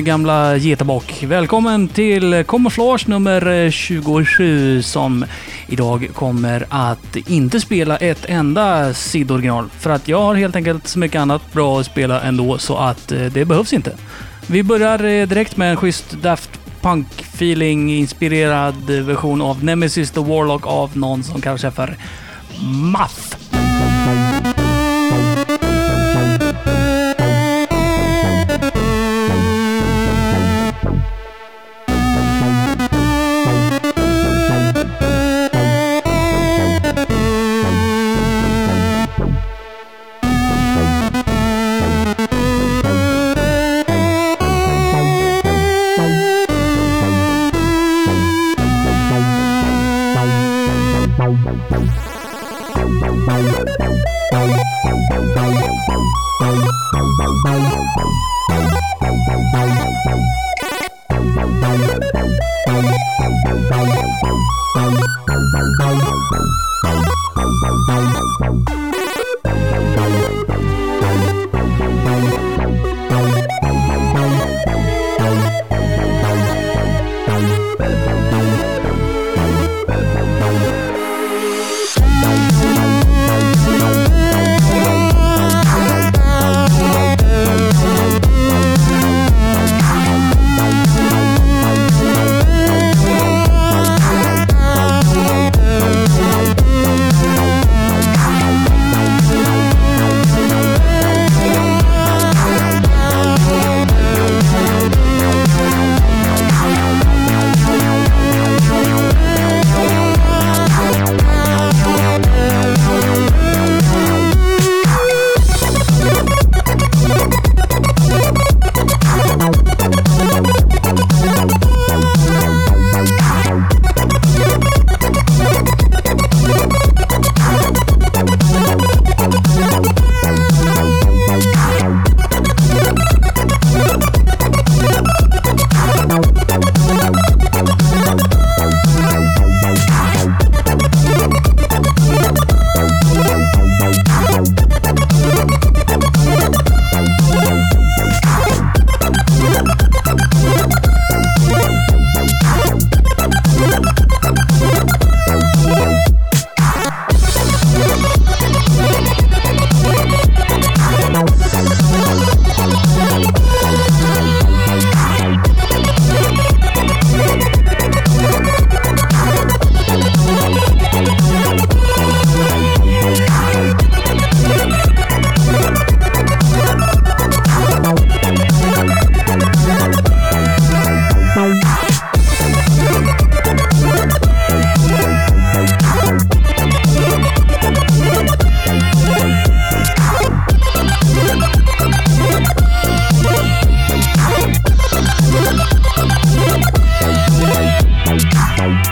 Gamla getabock. Välkommen till Kommerslage nummer eh, 27 som idag kommer att inte spela ett enda sidoriginal. För att jag har helt enkelt så mycket annat bra att spela ändå så att eh, det behövs inte. Vi börjar eh, direkt med en schysst Daft Punk-feeling inspirerad version av Nemesis the Warlock av någon som kallar sig för Math. Bye.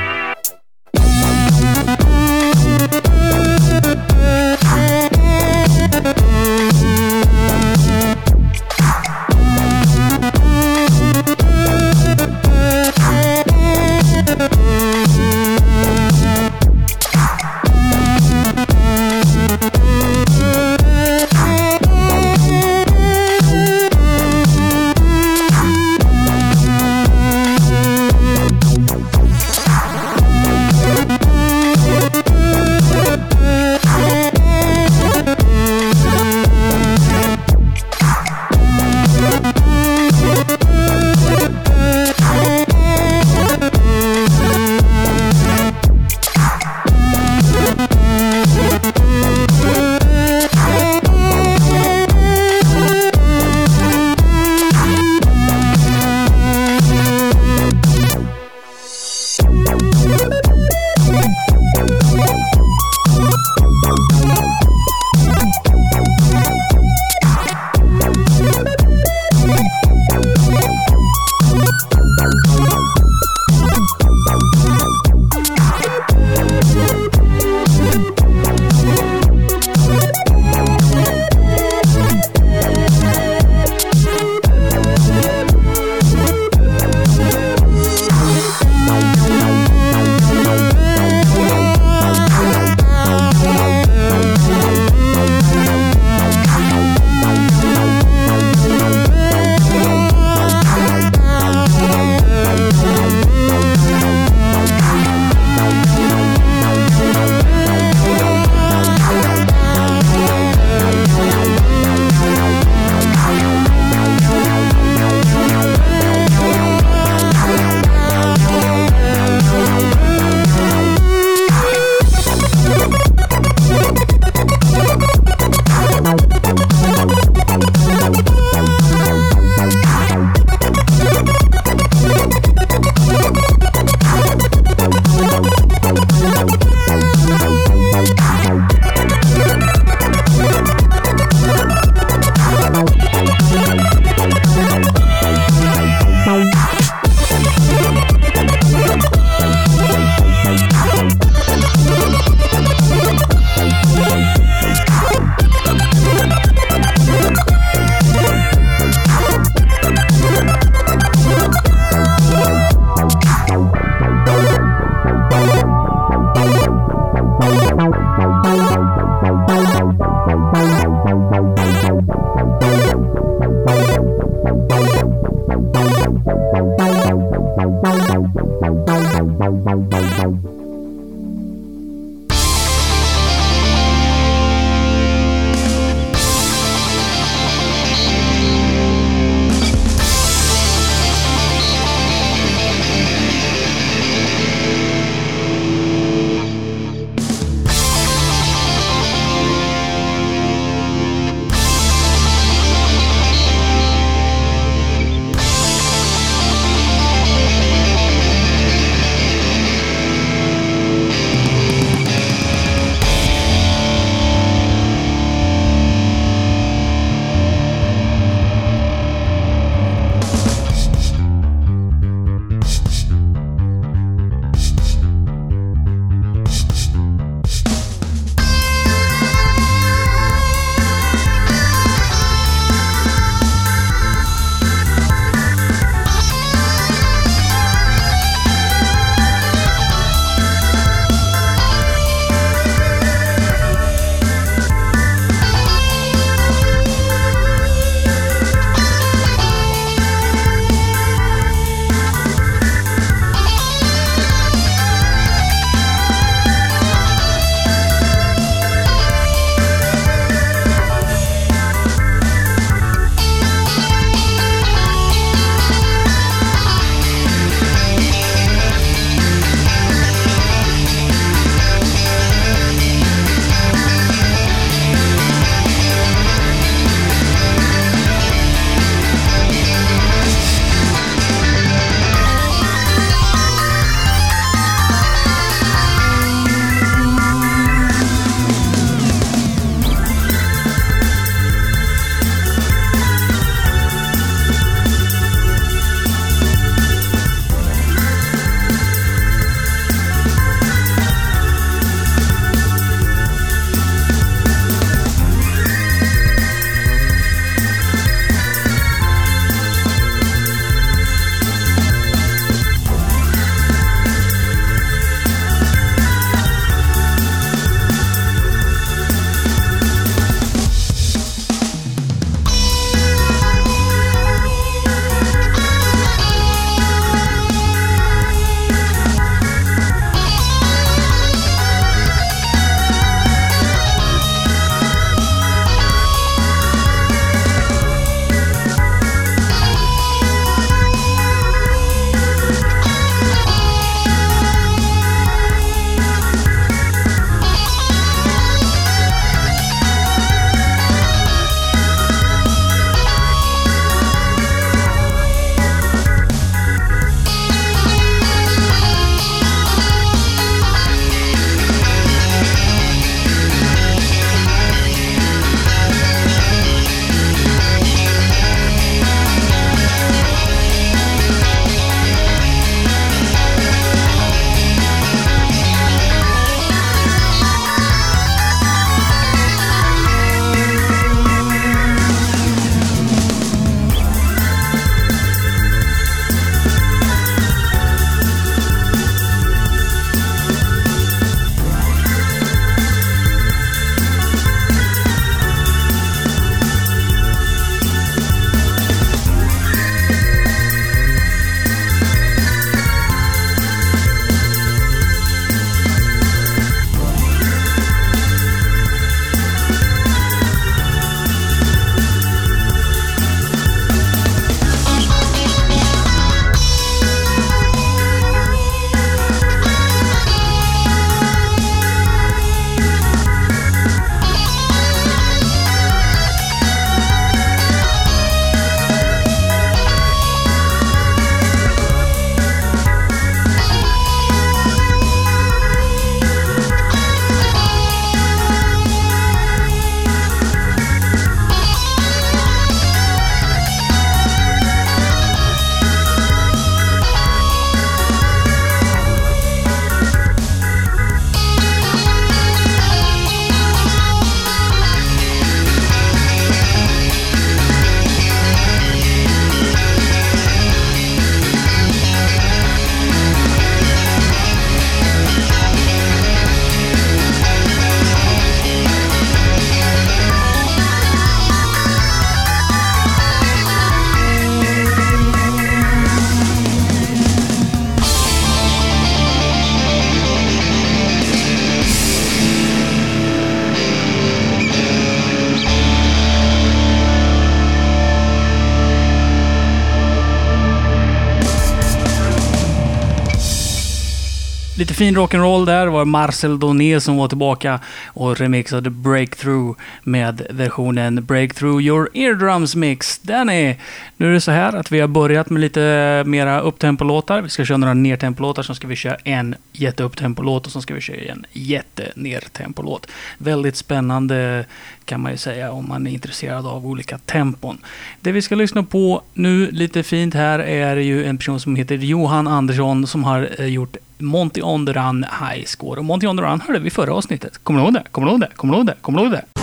Fin rock'n'roll där. Det var Marcel Doné som var tillbaka och remixade Breakthrough med versionen Breakthrough Your Eardrums Mix. Den är... Nu är det så här att vi har börjat med lite mera upptempolåtar. Vi ska köra några nertempolåtar, sen ska vi köra en jätteupptempolåt och sen ska vi köra en jättenertempolåt. Väldigt spännande kan man ju säga om man är intresserad av olika tempon. Det vi ska lyssna på nu lite fint här är ju en person som heter Johan Andersson som har eh, gjort Monty on the Run High Score. Och Monty on the Run hörde vi i förra avsnittet. Kommer du ihåg det? Kommer du ihåg det? Kommer du ihåg det? Kommer du ihåg det?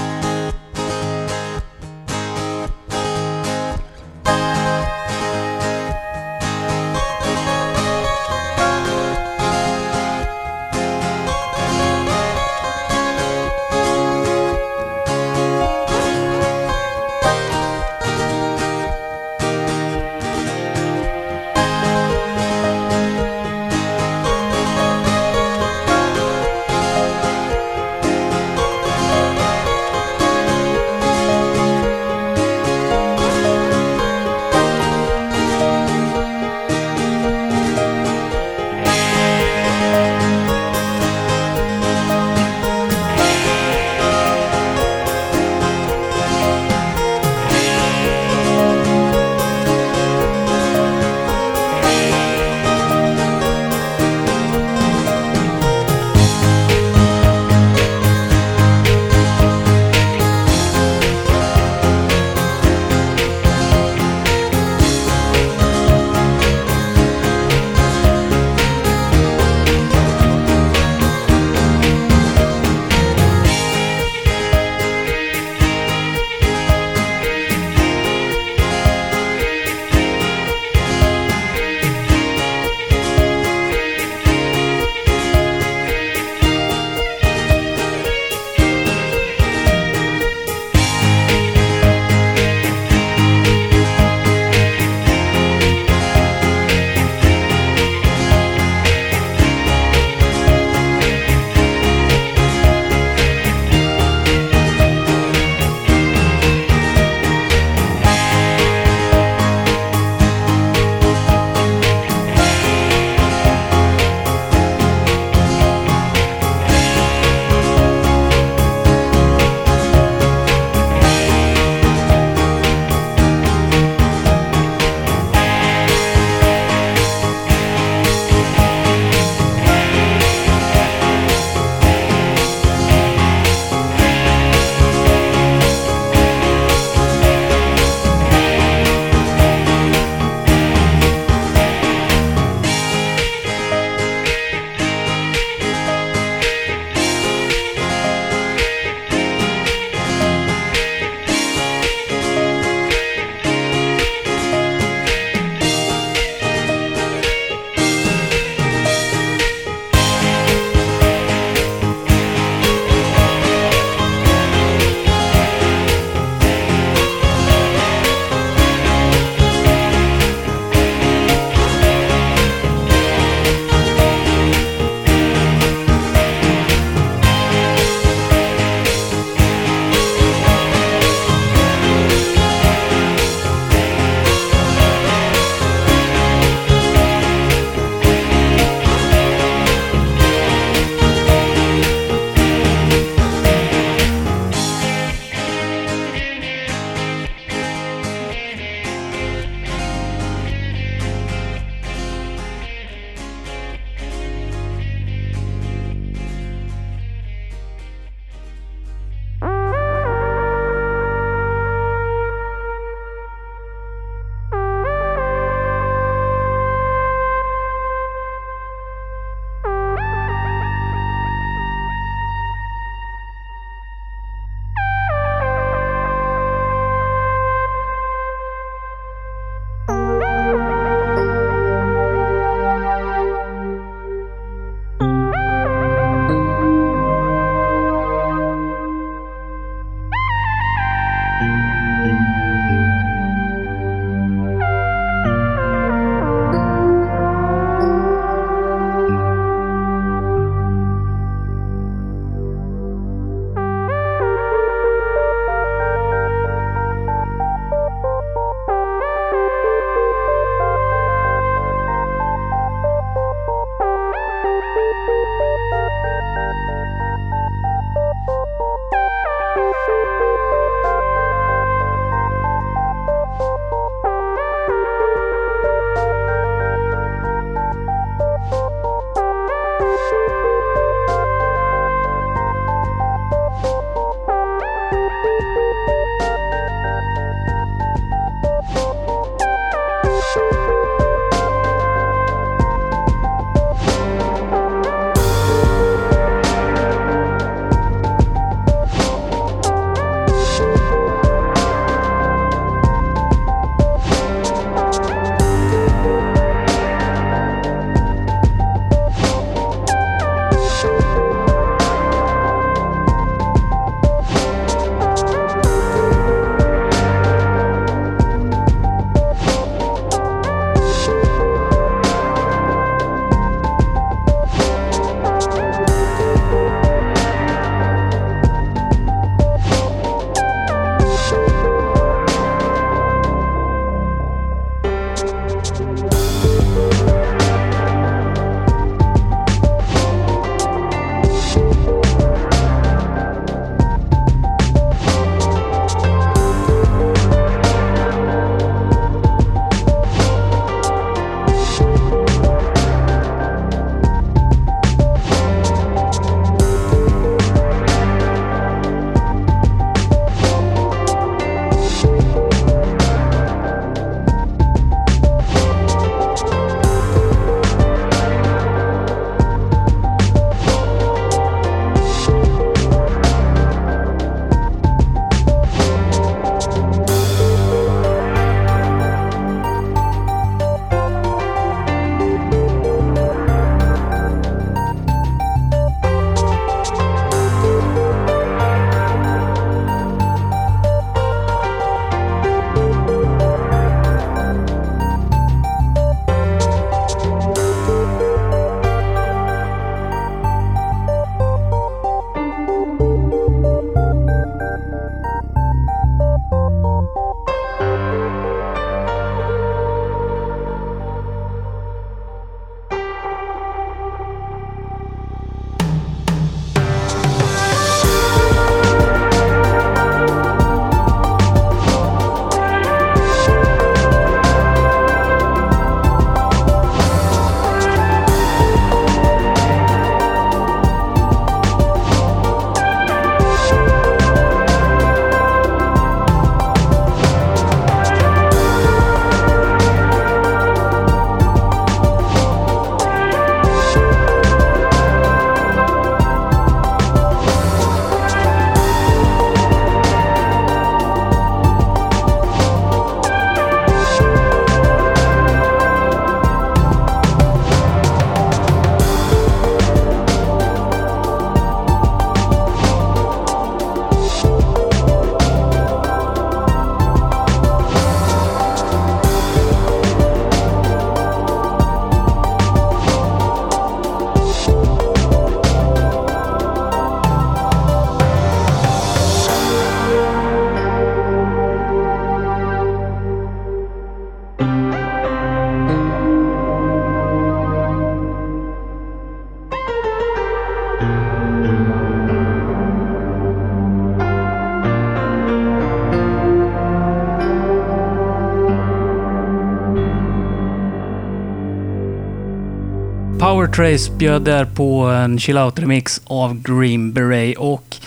Trace bjöd där på en chill out-remix av Green Beret och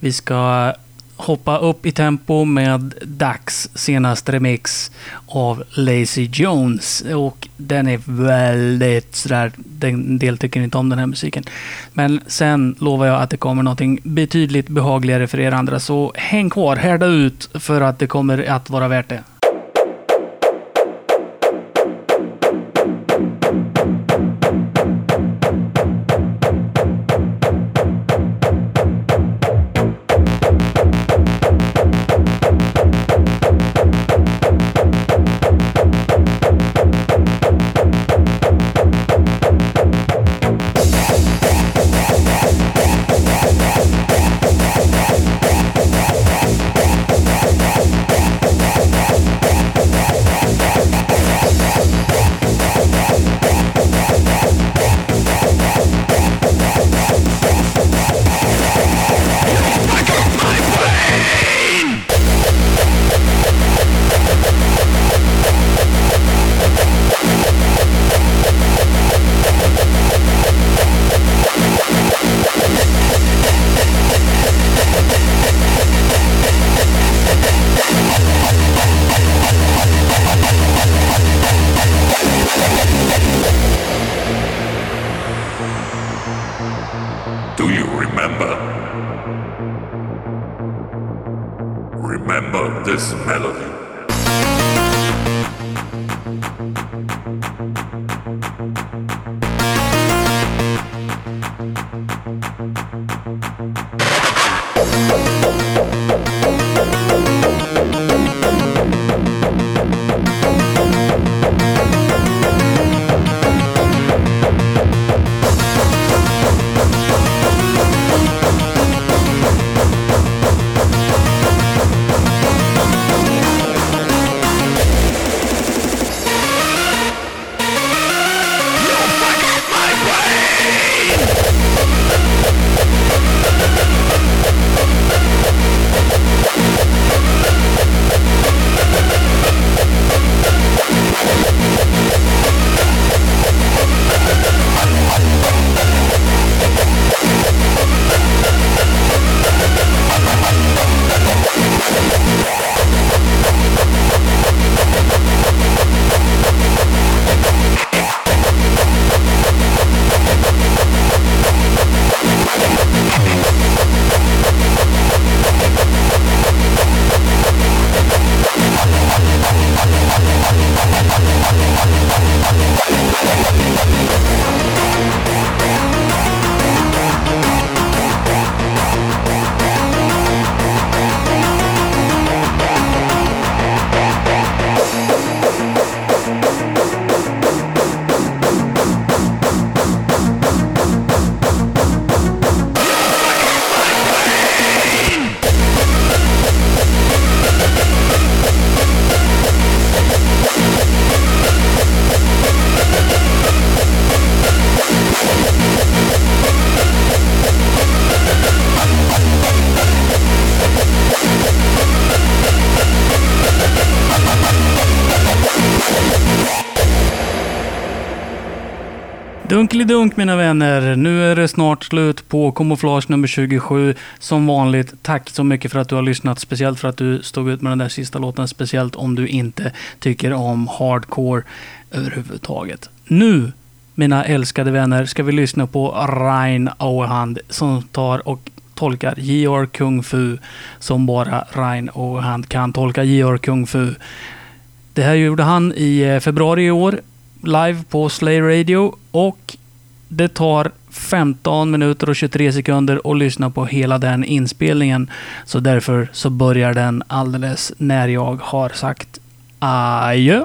vi ska hoppa upp i tempo med Dax senaste remix av Lazy Jones. Och den är väldigt sådär, en del tycker inte om den här musiken. Men sen lovar jag att det kommer någonting betydligt behagligare för er andra. Så häng kvar, härda ut för att det kommer att vara värt det. Dunk mina vänner. Nu är det snart slut på kamouflage nummer 27. Som vanligt, tack så mycket för att du har lyssnat. Speciellt för att du stod ut med den där sista låten. Speciellt om du inte tycker om hardcore överhuvudtaget. Nu, mina älskade vänner, ska vi lyssna på Rein Auerhand som tar och tolkar Georg Kung Fu som bara Rein Auerhand kan tolka Georg Kung Fu. Det här gjorde han i eh, februari i år live på Slay Radio och det tar 15 minuter och 23 sekunder att lyssna på hela den inspelningen. Så därför så börjar den alldeles när jag har sagt adjö.